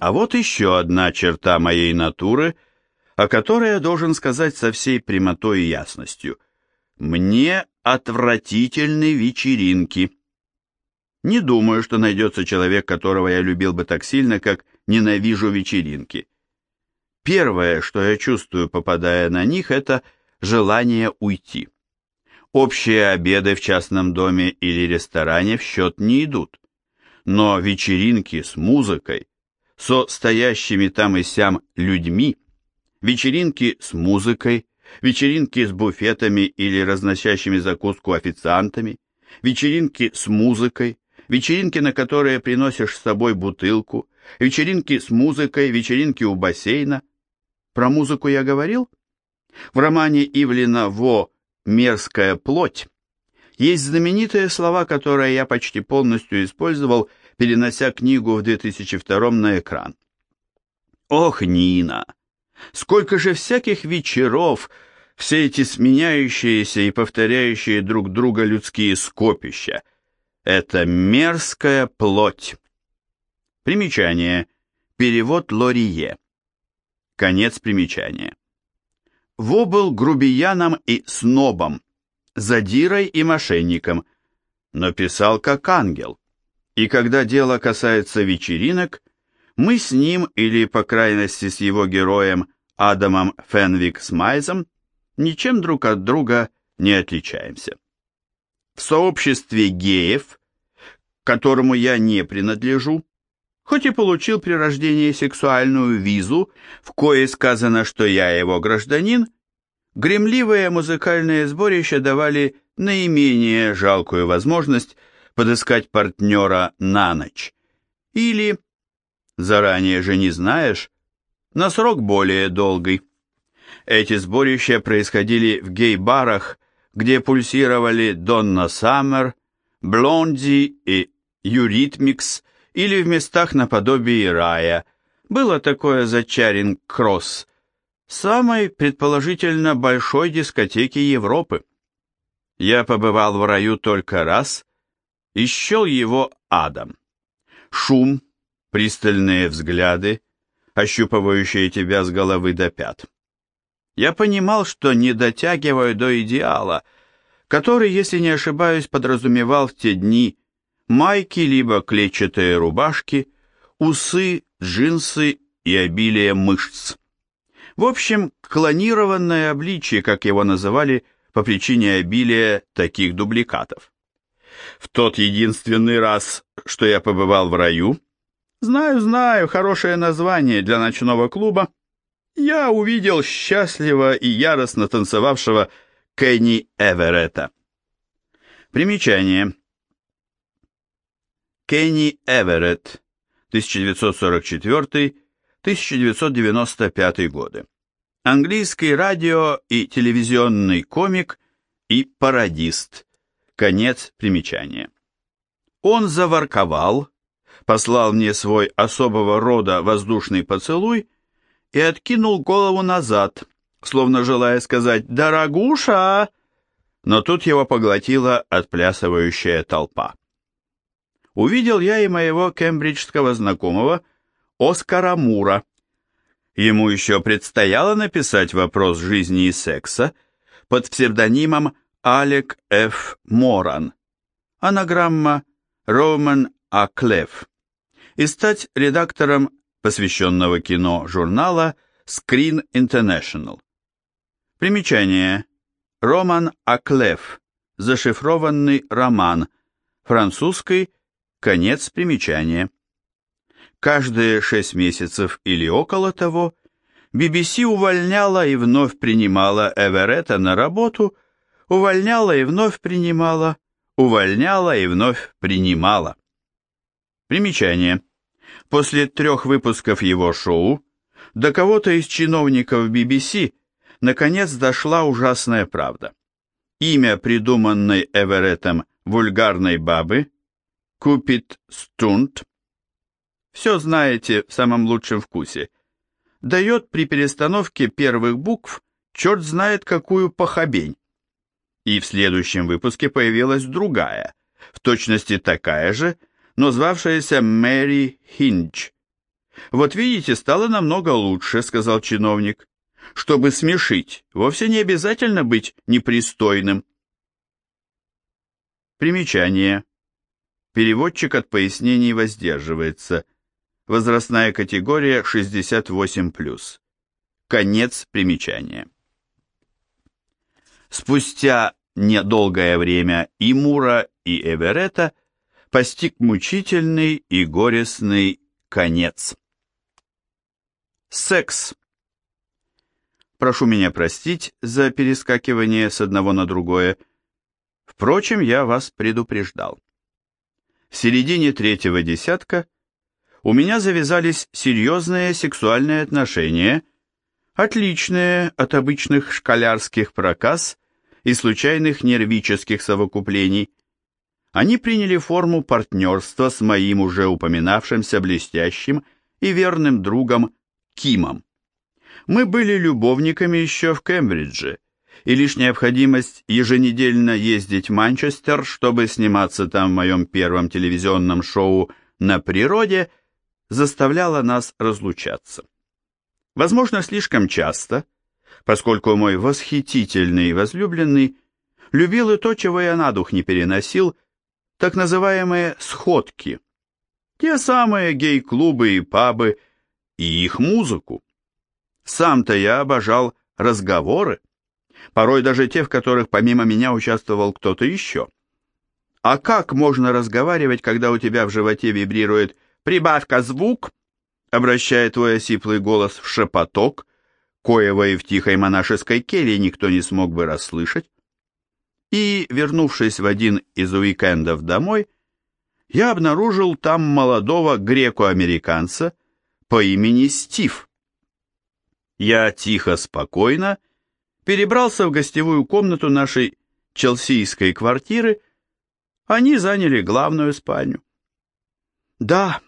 А вот еще одна черта моей натуры, о которой я должен сказать со всей прямотой и ясностью. Мне отвратительны вечеринки. Не думаю, что найдется человек, которого я любил бы так сильно, как ненавижу вечеринки. Первое, что я чувствую, попадая на них, это желание уйти. Общие обеды в частном доме или ресторане в счет не идут. Но вечеринки с музыкой, со стоящими там и сям людьми, вечеринки с музыкой, вечеринки с буфетами или разносящими закуску официантами, вечеринки с музыкой, вечеринки, на которые приносишь с собой бутылку, вечеринки с музыкой, вечеринки у бассейна. Про музыку я говорил? В романе Ивлина Во «Мерзкая плоть» есть знаменитые слова, которые я почти полностью использовал, перенося книгу в 2002 на экран. Ох, Нина! Сколько же всяких вечеров, все эти сменяющиеся и повторяющие друг друга людские скопища — это мерзкая плоть. Примечание. Перевод Лорие. Конец примечания. Во был грубияном и снобом, задирой и мошенником, но писал как ангел. И когда дело касается вечеринок, мы с ним, или по крайности с его героем Адамом Фенвик Смайзом, ничем друг от друга не отличаемся. В сообществе геев, к которому я не принадлежу, хоть и получил при рождении сексуальную визу, в кое сказано, что я его гражданин, гремливые музыкальные сборища давали наименее жалкую возможность подыскать партнера на ночь. Или, заранее же не знаешь, на срок более долгий. Эти сборища происходили в гей-барах где пульсировали Донна Саммер, Блонди и Юритмикс, или в местах наподобие рая. Было такое за Чаринг-Кросс, самой, предположительно, большой дискотеки Европы. Я побывал в раю только раз и счел его адом. Шум, пристальные взгляды, ощупывающие тебя с головы до пят. Я понимал, что не дотягиваю до идеала, который, если не ошибаюсь, подразумевал в те дни майки либо клетчатые рубашки, усы, джинсы и обилие мышц. В общем, клонированное обличие, как его называли, по причине обилия таких дубликатов. В тот единственный раз, что я побывал в раю, знаю, знаю, хорошее название для ночного клуба, я увидел счастливо и яростно танцевавшего Кенни Эверетта. Примечание. Кенни Эверетт, 1944-1995 годы. Английский радио и телевизионный комик и пародист. Конец примечания. Он заворковал, послал мне свой особого рода воздушный поцелуй и откинул голову назад, словно желая сказать «Дорогуша!», но тут его поглотила отплясывающая толпа. Увидел я и моего кембриджского знакомого Оскара Мура. Ему еще предстояло написать вопрос жизни и секса под псевдонимом Алек Ф. Моран, анаграмма Роман Аклев, и стать редактором посвященного кино журнала Screen International. Примечание. Роман Аклев. Зашифрованный роман. Французский. Конец примечания. Каждые шесть месяцев или около того BBC увольняла и вновь принимала Эверетта на работу, увольняла и вновь принимала, увольняла и вновь принимала. Примечание. После трех выпусков его шоу до кого-то из чиновников BBC наконец дошла ужасная правда. Имя придуманной Эвереттом вульгарной бабы Купит Стунт все знаете в самом лучшем вкусе, дает при перестановке первых букв черт знает какую похабень. И в следующем выпуске появилась другая, в точности такая же, но звавшаяся Мэри Хиндж. «Вот видите, стало намного лучше», — сказал чиновник. «Чтобы смешить, вовсе не обязательно быть непристойным». Примечание. Переводчик от пояснений воздерживается. Возрастная категория 68+. Конец примечания. Спустя недолгое время и Мура, и Эверета постиг мучительный и горестный конец. Секс. Прошу меня простить за перескакивание с одного на другое. Впрочем, я вас предупреждал. В середине третьего десятка у меня завязались серьезные сексуальные отношения, отличные от обычных школярских проказ и случайных нервических совокуплений. Они приняли форму партнерства с моим уже упоминавшимся блестящим и верным другом Кимом. Мы были любовниками еще в Кембридже, и лишь необходимость еженедельно ездить в Манчестер, чтобы сниматься там в моем первом телевизионном шоу «На природе», заставляла нас разлучаться. Возможно, слишком часто, поскольку мой восхитительный возлюбленный любил и то, чего я на дух не переносил, так называемые «сходки», те самые гей-клубы и пабы, и их музыку. Сам-то я обожал разговоры, порой даже те, в которых помимо меня участвовал кто-то еще. А как можно разговаривать, когда у тебя в животе вибрирует «прибавка звук», обращая твой осиплый голос в шепоток, коего и в тихой монашеской келье никто не смог бы расслышать? И, вернувшись в один из уикендов домой, я обнаружил там молодого греко-американца по имени Стив. Я тихо, спокойно перебрался в гостевую комнату нашей челсийской квартиры, они заняли главную спальню. Да,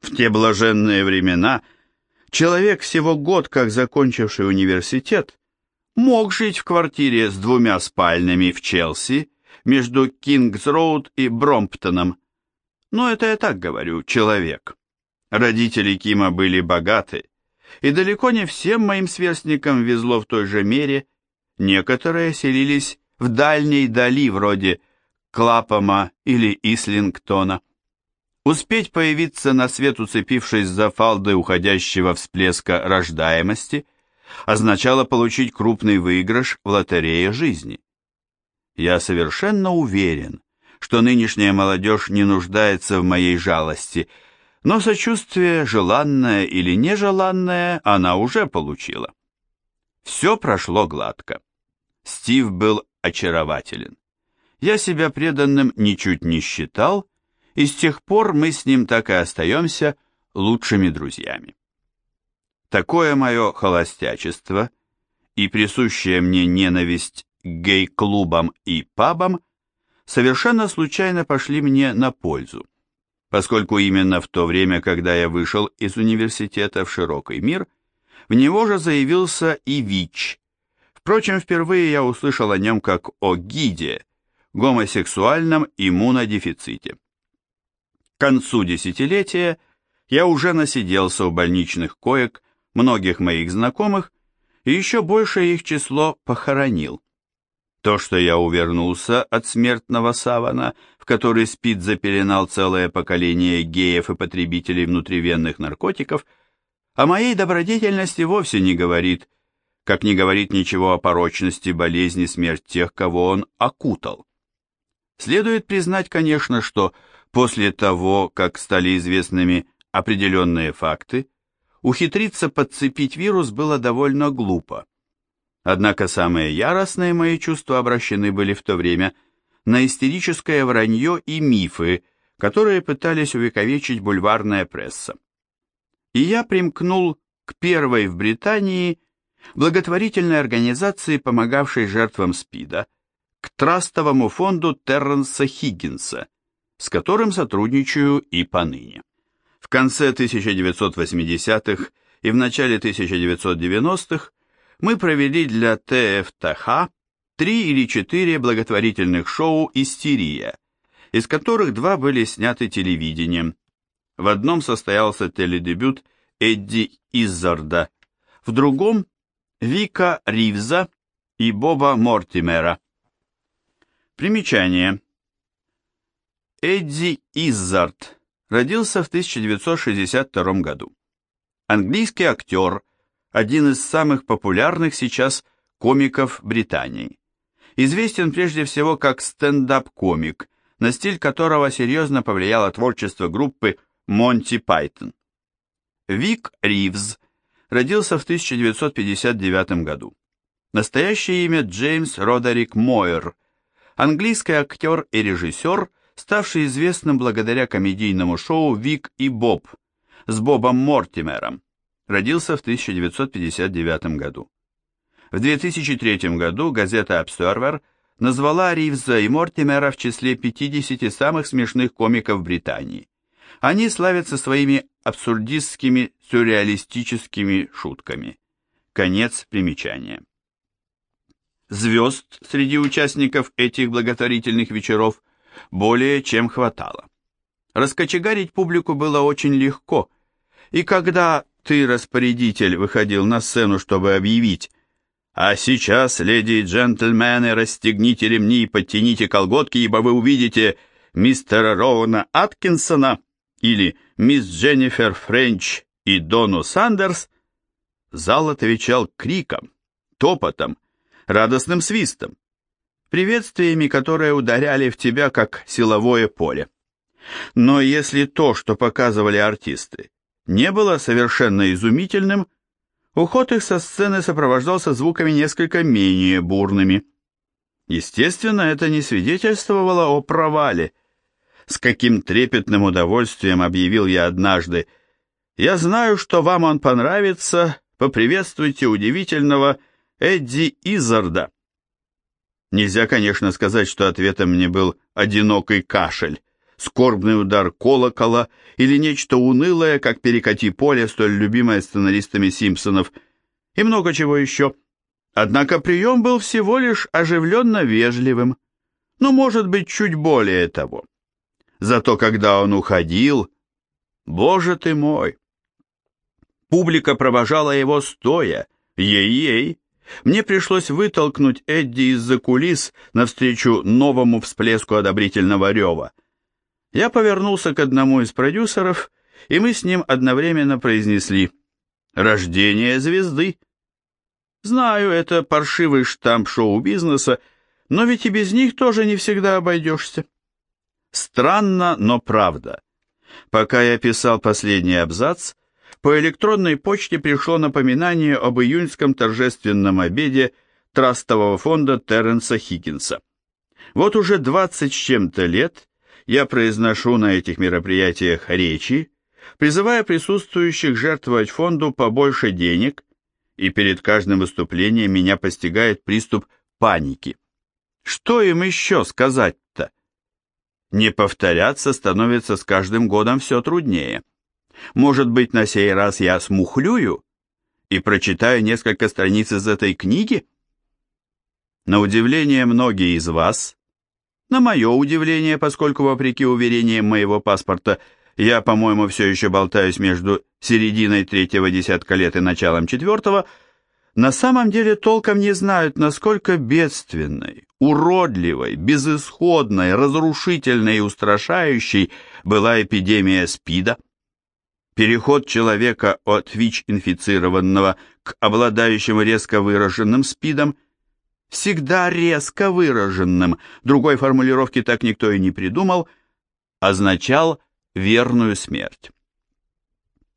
в те блаженные времена человек всего год как закончивший университет мог жить в квартире с двумя спальнями в Челси между Кингс-Роуд и Бромптоном. Но это я так говорю, человек. Родители Кима были богаты, и далеко не всем моим сверстникам везло в той же мере, некоторые селились в дальней дали вроде Клапома или Ислингтона. Успеть появиться на свет, уцепившись за фалды уходящего всплеска рождаемости, означало получить крупный выигрыш в лотерее жизни. Я совершенно уверен, что нынешняя молодежь не нуждается в моей жалости – но сочувствие, желанное или нежеланное, она уже получила. Все прошло гладко. Стив был очарователен. Я себя преданным ничуть не считал, и с тех пор мы с ним так и остаемся лучшими друзьями. Такое мое холостячество и присущая мне ненависть к гей-клубам и пабам совершенно случайно пошли мне на пользу поскольку именно в то время, когда я вышел из университета в широкий мир, в него же заявился и ВИЧ. Впрочем, впервые я услышал о нем как о ГИДе, гомосексуальном иммунодефиците. К концу десятилетия я уже насиделся у больничных коек многих моих знакомых, и еще большее их число похоронил. То, что я увернулся от смертного савана, в который спит запеленал целое поколение геев и потребителей внутривенных наркотиков, о моей добродетельности вовсе не говорит, как не говорит ничего о порочности болезни смерть тех, кого он окутал. Следует признать, конечно, что после того, как стали известными определенные факты, ухитриться подцепить вирус было довольно глупо. Однако самые яростные мои чувства обращены были в то время на истерическое вранье и мифы, которые пытались увековечить бульварная пресса. И я примкнул к первой в Британии благотворительной организации, помогавшей жертвам СПИДа, к трастовому фонду Терренса Хиггинса, с которым сотрудничаю и поныне. В конце 1980-х и в начале 1990-х мы провели для ТФТХ три или четыре благотворительных шоу «Истерия», из которых два были сняты телевидением. В одном состоялся теледебют Эдди Иззарда, в другом – Вика Ривза и Боба Мортимера. Примечание. Эдди Иззард родился в 1962 году. Английский актер, один из самых популярных сейчас комиков Британии. Известен прежде всего как стендап-комик, на стиль которого серьезно повлияло творчество группы Монти Пайтон. Вик Ривз родился в 1959 году. Настоящее имя Джеймс Родерик Мойер, английский актер и режиссер, ставший известным благодаря комедийному шоу «Вик и Боб» с Бобом Мортимером, родился в 1959 году. В 2003 году газета Observer назвала Ривза и Мортимера в числе 50 самых смешных комиков Британии. Они славятся своими абсурдистскими сюрреалистическими шутками. Конец примечания. Звезд среди участников этих благотворительных вечеров более чем хватало. Раскочегарить публику было очень легко, и когда ты, распорядитель, выходил на сцену, чтобы объявить «А сейчас, леди и джентльмены, расстегните ремни и подтяните колготки, ибо вы увидите мистера Роуна Аткинсона или мисс Дженнифер Френч и Дону Сандерс», зал отвечал криком, топотом, радостным свистом, приветствиями, которые ударяли в тебя, как силовое поле. Но если то, что показывали артисты, не было совершенно изумительным, уход их со сцены сопровождался звуками несколько менее бурными. Естественно, это не свидетельствовало о провале. С каким трепетным удовольствием объявил я однажды, «Я знаю, что вам он понравится, поприветствуйте удивительного Эдди Изарда». Нельзя, конечно, сказать, что ответом мне был одинокий кашель скорбный удар колокола или нечто унылое, как перекати поле, столь любимое сценаристами Симпсонов, и много чего еще. Однако прием был всего лишь оживленно вежливым, но, может быть, чуть более того. Зато когда он уходил, боже ты мой! Публика провожала его стоя, ей-ей. Мне пришлось вытолкнуть Эдди из-за кулис навстречу новому всплеску одобрительного рева – я повернулся к одному из продюсеров, и мы с ним одновременно произнесли «Рождение звезды». Знаю, это паршивый штамп шоу-бизнеса, но ведь и без них тоже не всегда обойдешься. Странно, но правда. Пока я писал последний абзац, по электронной почте пришло напоминание об июньском торжественном обеде трастового фонда Терренса Хиггинса. Вот уже двадцать с чем-то лет я произношу на этих мероприятиях речи, призывая присутствующих жертвовать фонду побольше денег, и перед каждым выступлением меня постигает приступ паники. Что им еще сказать-то? Не повторяться становится с каждым годом все труднее. Может быть, на сей раз я смухлюю и прочитаю несколько страниц из этой книги? На удивление многие из вас на мое удивление, поскольку, вопреки уверениям моего паспорта, я, по-моему, все еще болтаюсь между серединой третьего десятка лет и началом четвертого, на самом деле толком не знают, насколько бедственной, уродливой, безысходной, разрушительной и устрашающей была эпидемия СПИДа. Переход человека от ВИЧ-инфицированного к обладающему резко выраженным СПИДом – всегда резко выраженным, другой формулировки так никто и не придумал, означал верную смерть.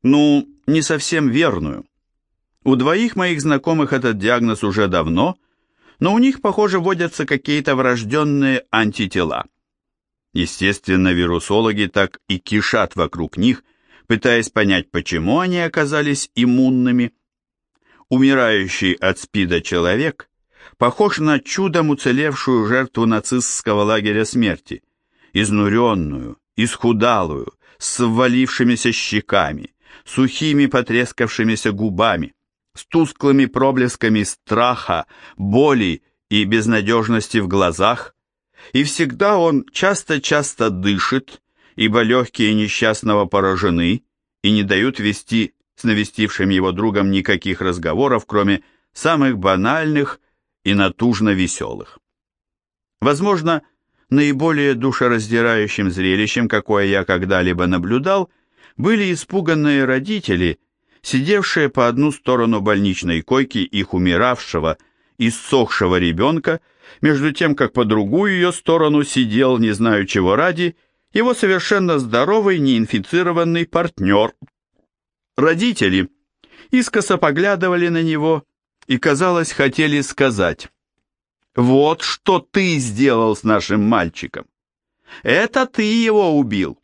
Ну, не совсем верную. У двоих моих знакомых этот диагноз уже давно, но у них, похоже, вводятся какие-то врожденные антитела. Естественно, вирусологи так и кишат вокруг них, пытаясь понять, почему они оказались иммунными. Умирающий от СПИДа человек похож на чудом уцелевшую жертву нацистского лагеря смерти, изнуренную, исхудалую, с ввалившимися щеками, сухими потрескавшимися губами, с тусклыми проблесками страха, боли и безнадежности в глазах, и всегда он часто-часто дышит, ибо легкие несчастного поражены и не дают вести с навестившим его другом никаких разговоров, кроме самых банальных и натужно веселых. Возможно, наиболее душераздирающим зрелищем, какое я когда-либо наблюдал, были испуганные родители, сидевшие по одну сторону больничной койки их умиравшего, иссохшего ребенка, между тем, как по другую ее сторону сидел, не знаю чего ради, его совершенно здоровый, неинфицированный партнер. Родители искоса поглядывали на него и, казалось, хотели сказать «Вот что ты сделал с нашим мальчиком! Это ты его убил!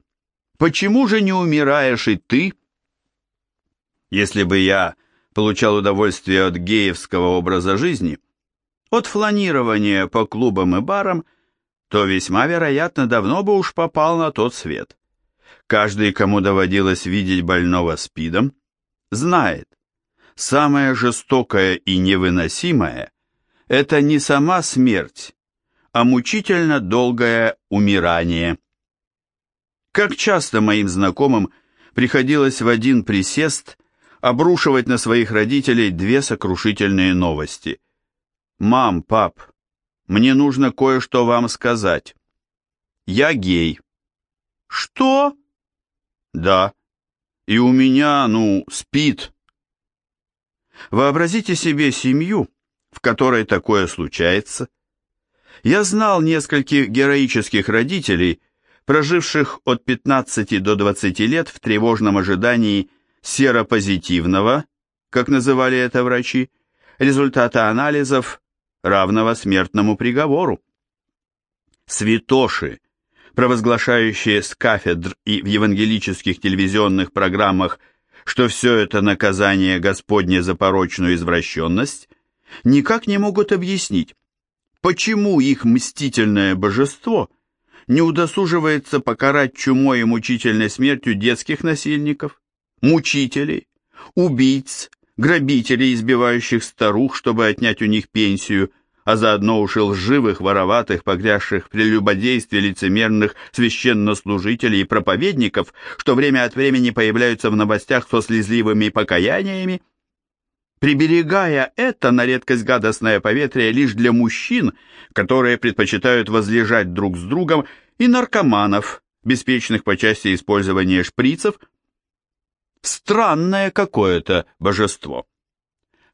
Почему же не умираешь и ты?» Если бы я получал удовольствие от геевского образа жизни, от фланирования по клубам и барам, то весьма вероятно давно бы уж попал на тот свет. Каждый, кому доводилось видеть больного СПИДом, знает, самое жестокое и невыносимое – это не сама смерть, а мучительно долгое умирание. Как часто моим знакомым приходилось в один присест обрушивать на своих родителей две сокрушительные новости. «Мам, пап, мне нужно кое-что вам сказать. Я гей». «Что?» «Да. И у меня, ну, спит». Вообразите себе семью, в которой такое случается. Я знал нескольких героических родителей, проживших от 15 до 20 лет в тревожном ожидании серопозитивного, как называли это врачи, результата анализов, равного смертному приговору. Святоши, провозглашающие с кафедр и в евангелических телевизионных программах, что все это наказание Господне за порочную извращенность, никак не могут объяснить, почему их мстительное божество не удосуживается покарать чумой и мучительной смертью детских насильников, мучителей, убийц, грабителей, избивающих старух, чтобы отнять у них пенсию, а заодно уж и лживых, вороватых, погрязших в прелюбодействе лицемерных священнослужителей и проповедников, что время от времени появляются в новостях со слезливыми покаяниями, приберегая это на редкость гадостное поветрие лишь для мужчин, которые предпочитают возлежать друг с другом, и наркоманов, беспечных по части использования шприцев – Странное какое-то божество.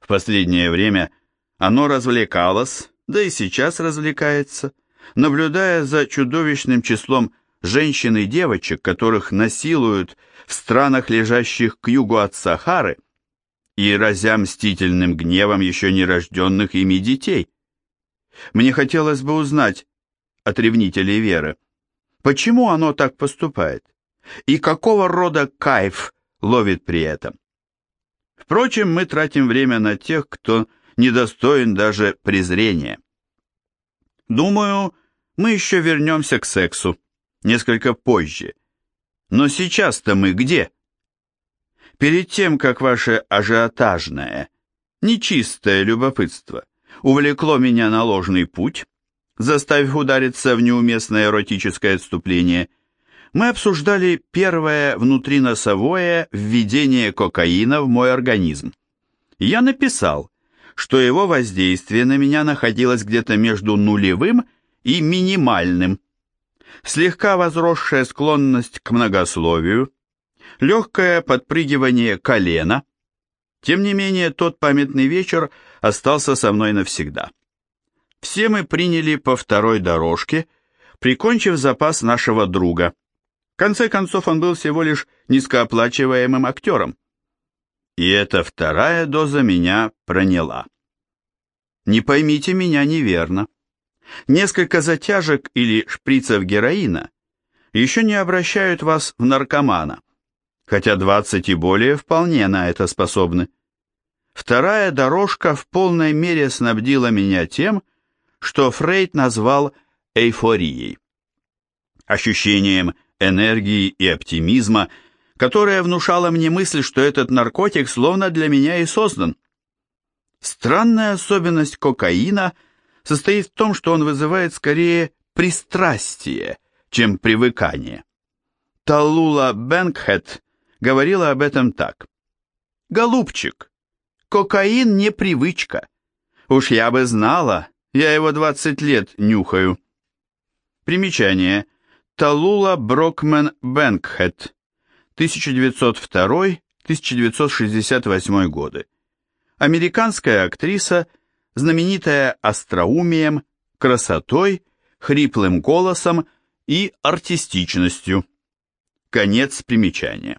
В последнее время оно развлекалось, да и сейчас развлекается, наблюдая за чудовищным числом женщин и девочек, которых насилуют в странах, лежащих к югу от Сахары, и разя мстительным гневом еще нерожденных ими детей. Мне хотелось бы узнать от ревнителей веры, почему оно так поступает, и какого рода кайф ловит при этом. Впрочем, мы тратим время на тех, кто недостоин даже презрения. Думаю, мы еще вернемся к сексу, несколько позже. Но сейчас-то мы где? Перед тем, как ваше ажиотажное, нечистое любопытство увлекло меня на ложный путь, заставив удариться в неуместное эротическое отступление – мы обсуждали первое внутриносовое введение кокаина в мой организм. Я написал, что его воздействие на меня находилось где-то между нулевым и минимальным. Слегка возросшая склонность к многословию, легкое подпрыгивание колена. Тем не менее, тот памятный вечер остался со мной навсегда. Все мы приняли по второй дорожке, прикончив запас нашего друга – в конце концов, он был всего лишь низкооплачиваемым актером. И эта вторая доза меня проняла. Не поймите меня неверно. Несколько затяжек или шприцев героина еще не обращают вас в наркомана, хотя 20 и более вполне на это способны. Вторая дорожка в полной мере снабдила меня тем, что Фрейд назвал эйфорией. Ощущением энергии и оптимизма, которая внушала мне мысль, что этот наркотик словно для меня и создан. Странная особенность кокаина состоит в том, что он вызывает скорее пристрастие, чем привыкание. Талула Бенкхет говорила об этом так. Голубчик, кокаин не привычка. Уж я бы знала, я его 20 лет нюхаю. Примечание. Талула Брокмен Бэнкхэт, 1902-1968 годы. Американская актриса, знаменитая остроумием, красотой, хриплым голосом и артистичностью. Конец примечания.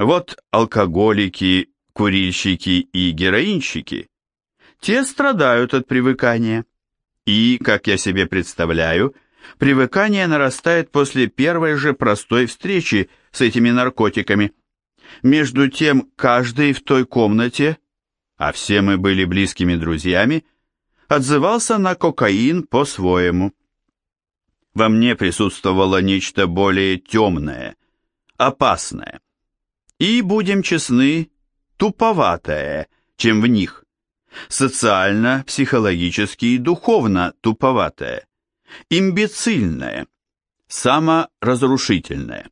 Вот алкоголики, курильщики и героинщики, те страдают от привыкания. И, как я себе представляю, привыкание нарастает после первой же простой встречи с этими наркотиками. Между тем, каждый в той комнате, а все мы были близкими друзьями, отзывался на кокаин по-своему. Во мне присутствовало нечто более темное, опасное. И, будем честны, туповатое, чем в них. Социально, психологически и духовно туповатое. Имбецильное. Саморазрушительное.